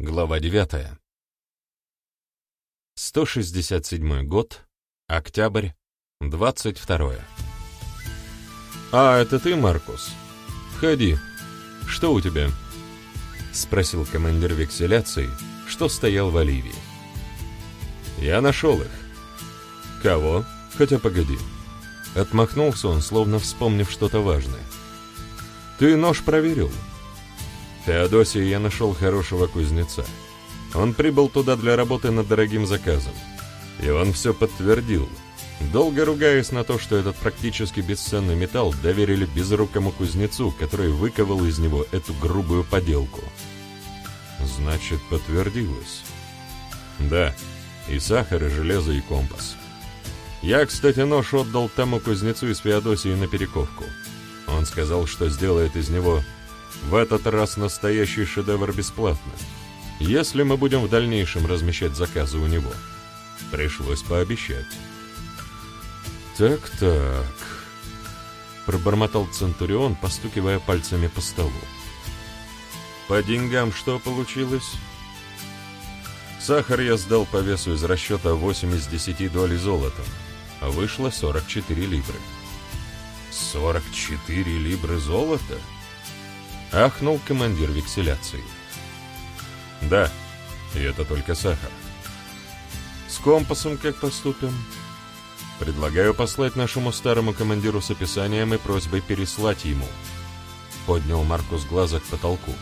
Глава 9. 167 год, октябрь, 22. «А, это ты, Маркус? Входи. Что у тебя?» — спросил командир векселяции, что стоял в Оливии. «Я нашел их». «Кого? Хотя погоди». Отмахнулся он, словно вспомнив что-то важное. «Ты нож проверил?» Теодосии я нашел хорошего кузнеца. Он прибыл туда для работы над дорогим заказом. И он все подтвердил, долго ругаясь на то, что этот практически бесценный металл доверили безрукому кузнецу, который выковал из него эту грубую поделку. Значит, подтвердилось. Да, и сахар, и железо, и компас. Я, кстати, нож отдал тому кузнецу из Феодосии на перековку. Он сказал, что сделает из него в этот раз настоящий шедевр бесплатно, если мы будем в дальнейшем размещать заказы у него. Пришлось пообещать. «Так-так», — пробормотал Центурион, постукивая пальцами по столу. «По деньгам что получилось?» Сахар я сдал по весу из расчета 8 из 10 долей золотом, а вышло 44 либры. 44 либры золота? — ахнул командир векселяции. «Да, и это только сахар. С компасом как поступим?» «Предлагаю послать нашему старому командиру с описанием и просьбой переслать ему». Поднял Маркус глаза к потолку.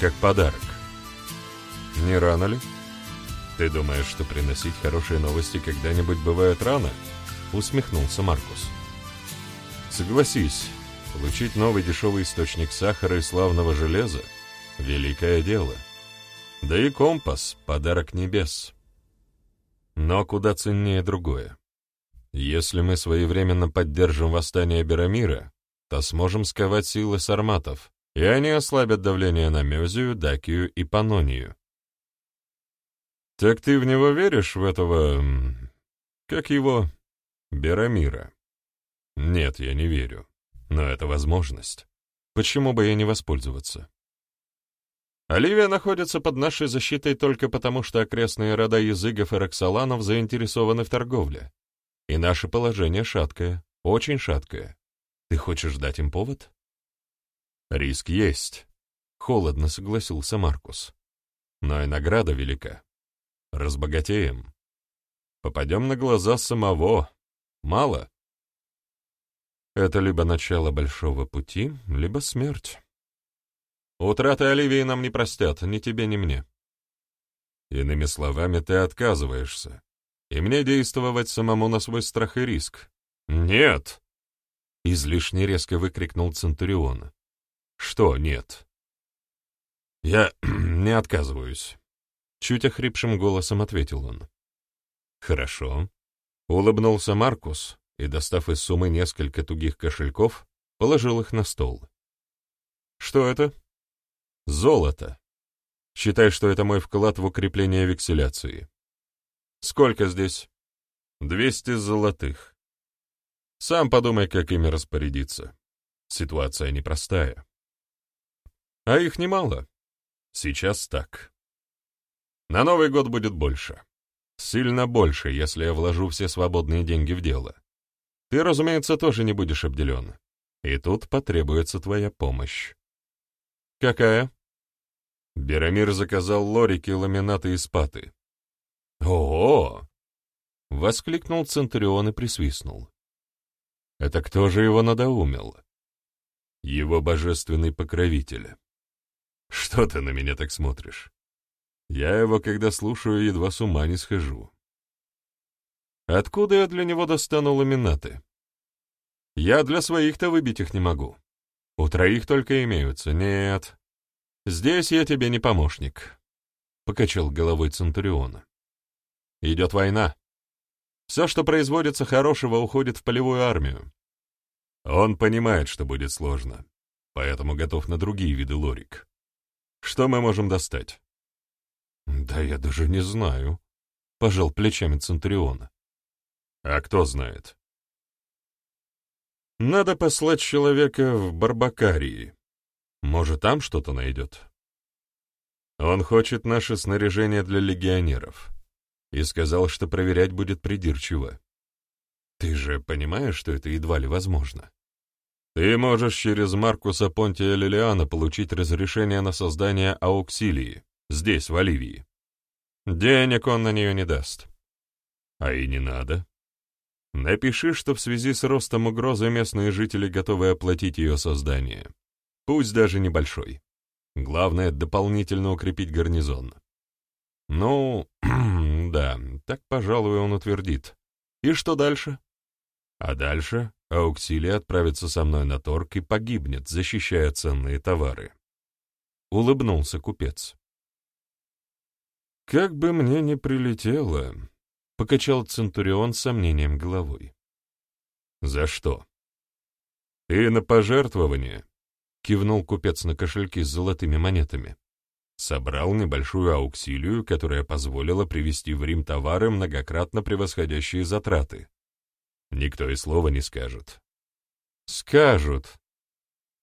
«Как подарок». «Не рано ли?» «Ты думаешь, что приносить хорошие новости когда-нибудь бывает рано?» Усмехнулся Маркус. «Согласись, Получить новый дешевый источник сахара и славного железа — великое дело. Да и компас — подарок небес. Но куда ценнее другое. Если мы своевременно поддержим восстание Берамира, то сможем сковать силы сарматов, и они ослабят давление на Мезию, Дакию и Панонию. Так ты в него веришь, в этого... как его... Берамира? Нет, я не верю. Но это возможность. Почему бы ей не воспользоваться? Оливия находится под нашей защитой только потому, что окрестные рода языгов и роксоланов заинтересованы в торговле. И наше положение шаткое, очень шаткое. Ты хочешь дать им повод? Риск есть. Холодно согласился Маркус. Но и награда велика. Разбогатеем. Попадем на глаза самого. Мало. Это либо начало большого пути, либо смерть. Утраты Оливии нам не простят, ни тебе, ни мне. Иными словами, ты отказываешься, и мне действовать самому на свой страх и риск. Нет! Излишне резко выкрикнул Центурион. Что нет? Я не отказываюсь. Чуть охрипшим голосом ответил он. Хорошо. Улыбнулся Маркус, и, достав из суммы несколько тугих кошельков, положил их на стол. «Что это?» «Золото. Считай, что это мой вклад в укрепление векселяции». «Сколько здесь?» «Двести золотых. Сам подумай, как ими распорядиться. Ситуация непростая». «А их немало. Сейчас так. На Новый год будет больше. Сильно больше, если я вложу все свободные деньги в дело. Ты, разумеется, тоже не будешь обделен. И тут потребуется твоя помощь. Какая? Берамир заказал лорики, ламинаты и спаты. О! воскликнул Центурион и присвистнул. Это кто же его надоумил? Его божественный покровитель. Что ты на меня так смотришь? Я его, когда слушаю, едва с ума не схожу. Откуда я для него достану ламинаты? Я для своих-то выбить их не могу. У троих только имеются. Нет. Здесь я тебе не помощник. Покачал головой Центуриона. Идет война. Все, что производится хорошего, уходит в полевую армию. Он понимает, что будет сложно, поэтому готов на другие виды лорик. Что мы можем достать? Да я даже не знаю, — пожал плечами Центуриона. А кто знает? Надо послать человека в Барбакарии. Может, там что-то найдет. Он хочет наше снаряжение для легионеров. И сказал, что проверять будет придирчиво. Ты же понимаешь, что это едва ли возможно? Ты можешь через Маркуса Понтия Лилиана получить разрешение на создание ауксилии, здесь, в Оливии. Денег он на нее не даст. А и не надо. Напиши, что в связи с ростом угрозы местные жители готовы оплатить ее создание. Пусть даже небольшой. Главное — дополнительно укрепить гарнизон. Ну, да, так, пожалуй, он утвердит. И что дальше? А дальше Ауксилия отправится со мной на торг и погибнет, защищая ценные товары. Улыбнулся купец. «Как бы мне ни прилетело», — покачал Центурион с сомнением головой. «За что?» «И на пожертвование», — кивнул купец на кошельки с золотыми монетами. Собрал небольшую ауксилию, которая позволила привезти в Рим товары, многократно превосходящие затраты. Никто и слова не скажет. «Скажут.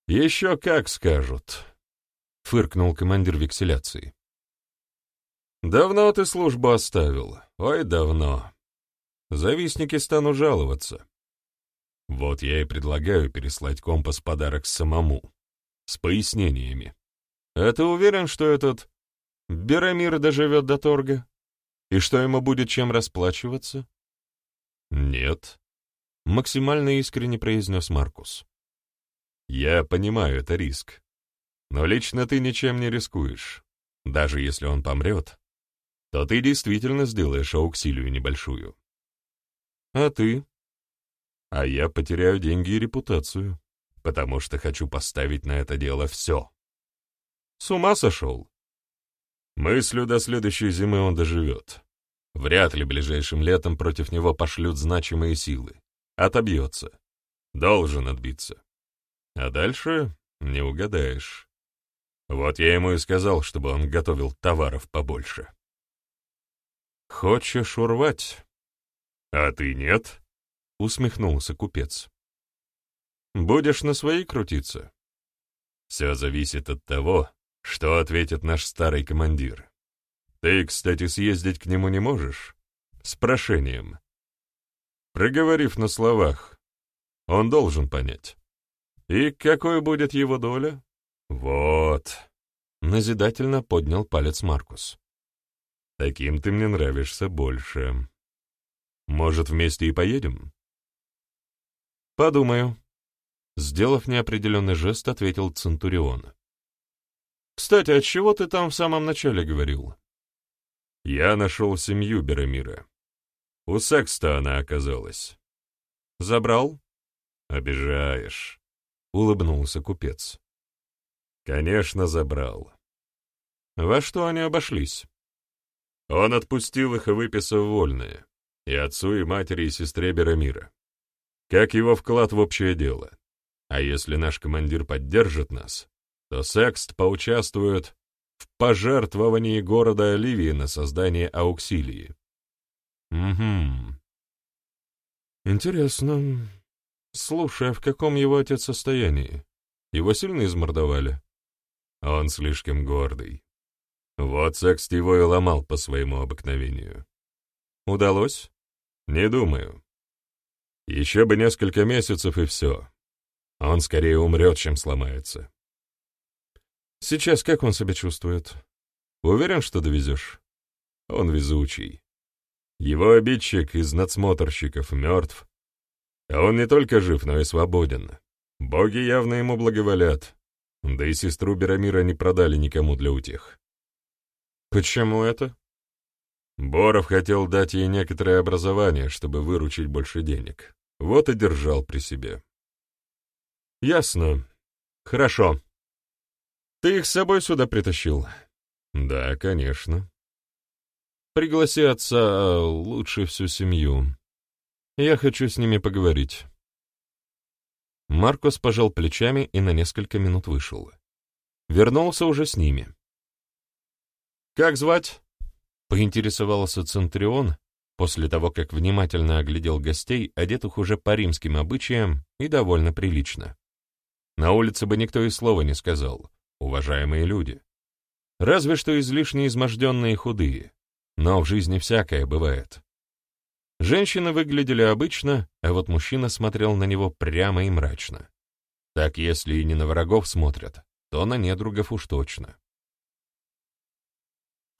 Еще как скажут», — фыркнул командир векселяции. «Давно ты службу оставил? Ой, давно. Завистники стану жаловаться. Вот я и предлагаю переслать компас подарок самому, с пояснениями. А ты уверен, что этот Берамир доживет до торга? И что ему будет чем расплачиваться? Нет, — максимально искренне произнес Маркус. Я понимаю, это риск. Но лично ты ничем не рискуешь. Даже если он помрет, то ты действительно сделаешь ауксилию небольшую. А ты? А я потеряю деньги и репутацию, потому что хочу поставить на это дело все. С ума сошел? Мыслю, до следующей зимы он доживет. Вряд ли ближайшим летом против него пошлют значимые силы. Отобьется. Должен отбиться. А дальше не угадаешь. Вот я ему и сказал, чтобы он готовил товаров побольше. «Хочешь урвать?» «А ты нет?» — усмехнулся купец. «Будешь на своей крутиться?» «Все зависит от того, что ответит наш старый командир. Ты, кстати, съездить к нему не можешь? С прошением. Проговорив на словах, он должен понять. И какой будет его доля? Вот. Назидательно поднял палец Маркус. Таким ты мне нравишься больше. Может, вместе и поедем? Подумаю. Сделав неопределенный жест, ответил Центурион. Кстати, от чего ты там в самом начале говорил? Я нашел семью Берамира. У Секста она оказалась. Забрал? Обижаешь, — улыбнулся купец. Конечно, забрал. Во что они обошлись? Он отпустил их и выписал вольные, и отцу, и матери, и сестре Берамира. Как его вклад в общее дело. А если наш командир поддержит нас, то Секст поучаствует в пожертвовании города Оливии на создание ауксилии. Угу. Интересно. Слушай, а в каком его отец состоянии? Его сильно измордовали? Он слишком гордый. Вот секст его и ломал по своему обыкновению. Удалось? Не думаю. Еще бы несколько месяцев и все. Он скорее умрет, чем сломается. Сейчас как он себя чувствует? Уверен, что довезешь? Он везучий. Его обидчик из надсмотрщиков мертв. А он не только жив, но и свободен. Боги явно ему благоволят. Да и сестру Берамира не продали никому для утех. Почему это? Боров хотел дать ей некоторое образование, чтобы выручить больше денег. Вот и держал при себе. Ясно. Хорошо. Ты их с собой сюда притащил? Да, конечно. Пригласи отца, а лучше всю семью. Я хочу с ними поговорить». Маркос пожал плечами и на несколько минут вышел. Вернулся уже с ними. «Как звать?» — поинтересовался Центрион, после того, как внимательно оглядел гостей, одетых уже по римским обычаям и довольно прилично. На улице бы никто и слова не сказал, уважаемые люди. Разве что излишне изможденные худые. Но в жизни всякое бывает. Женщины выглядели обычно, а вот мужчина смотрел на него прямо и мрачно. Так если и не на врагов смотрят, то на недругов уж точно.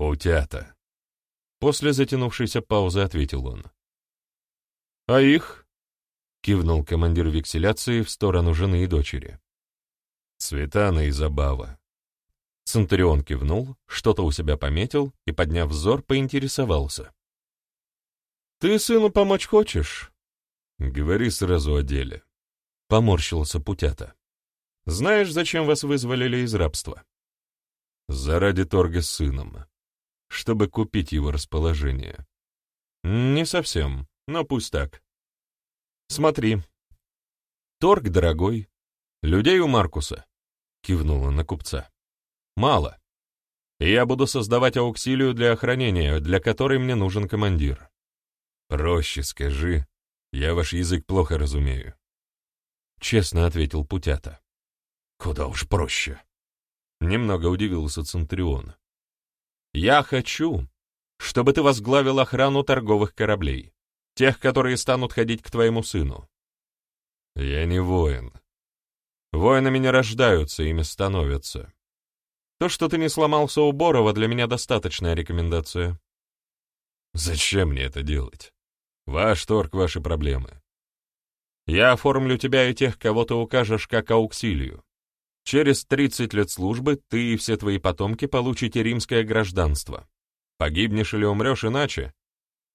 «Путята», — после затянувшейся паузы ответил он. «А их?» — кивнул командир векселяции в сторону жены и дочери. «Цветана и Забава». Центурион кивнул, что-то у себя пометил и, подняв взор, поинтересовался. «Ты сыну помочь хочешь?» «Говори сразу о деле», — поморщился Путята. «Знаешь, зачем вас вызволили из рабства?» «Заради торга с сыном, чтобы купить его расположение». «Не совсем, но пусть так. Смотри. Торг дорогой. Людей у Маркуса, — кивнула на купца. Мало. Я буду создавать ауксилию для охранения, для которой мне нужен командир. Проще скажи. Я ваш язык плохо разумею. Честно ответил Путята. Куда уж проще. Немного удивился Центурион. Я хочу, чтобы ты возглавил охрану торговых кораблей. Тех, которые станут ходить к твоему сыну. Я не воин. Воинами не рождаются, ими становятся. То, что ты не сломался у Борова, для меня достаточная рекомендация. Зачем мне это делать? Ваш торг — ваши проблемы. Я оформлю тебя и тех, кого ты укажешь как ауксилию. Через 30 лет службы ты и все твои потомки получите римское гражданство. Погибнешь или умрешь иначе,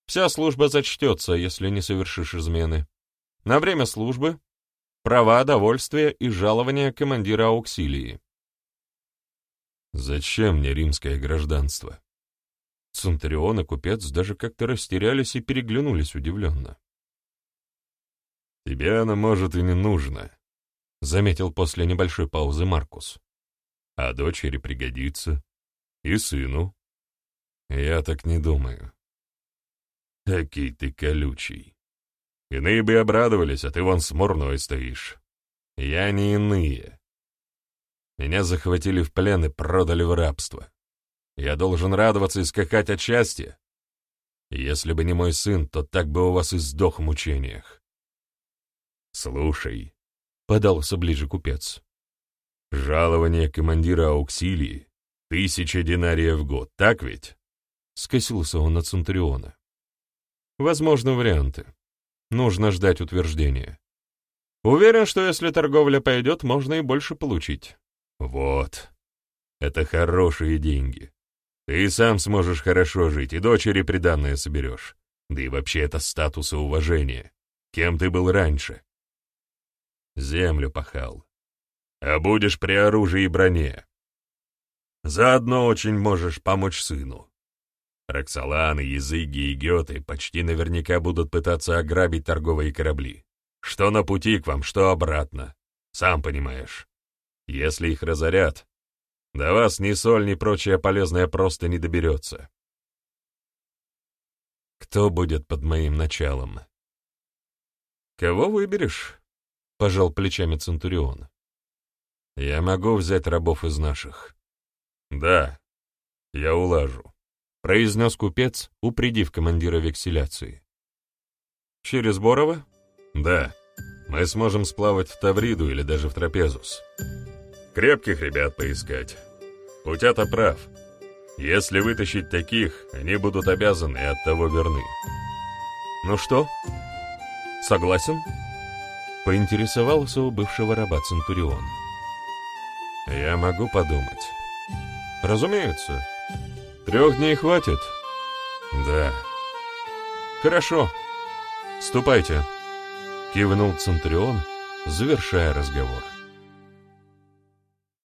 Вся служба зачтется, если не совершишь измены. На время службы — права, довольствие и жалование командира ауксилии. Зачем мне римское гражданство? Центурион и купец даже как-то растерялись и переглянулись удивленно. «Тебе оно, может, и не нужно», — заметил после небольшой паузы Маркус. «А дочери пригодится. И сыну. Я так не думаю. Какий ты колючий. Иные бы обрадовались, а ты вон смурной стоишь. Я не иные. Меня захватили в плен и продали в рабство. Я должен радоваться и скакать от счастья. Если бы не мой сын, то так бы у вас и сдох в мучениях. Слушай, — подался ближе купец, — жалование командира ауксилии — тысяча динариев в год, так ведь? Скосился он на Центуриона. Возможны варианты. Нужно ждать утверждения. Уверен, что если торговля пойдет, можно и больше получить. Вот. Это хорошие деньги. Ты сам сможешь хорошо жить, и дочери приданное соберешь. Да и вообще это статус и уважение. Кем ты был раньше? Землю пахал. А будешь при оружии и броне. Заодно очень можешь помочь сыну. Роксоланы, Языги и Геты почти наверняка будут пытаться ограбить торговые корабли. Что на пути к вам, что обратно. Сам понимаешь. Если их разорят, до вас ни соль, ни прочее полезное просто не доберется. Кто будет под моим началом? Кого выберешь? — пожал плечами Центурион. Я могу взять рабов из наших. Да, я улажу произнес купец, упредив командира векселяции. «Через Борова?» «Да. Мы сможем сплавать в Тавриду или даже в Трапезус. Крепких ребят поискать. Путята прав. Если вытащить таких, они будут обязаны и от того верны». «Ну что? Согласен?» Поинтересовался у бывшего раба Центурион. «Я могу подумать». «Разумеется». Трех дней хватит? Да. Хорошо. Ступайте. Кивнул Центурион, завершая разговор.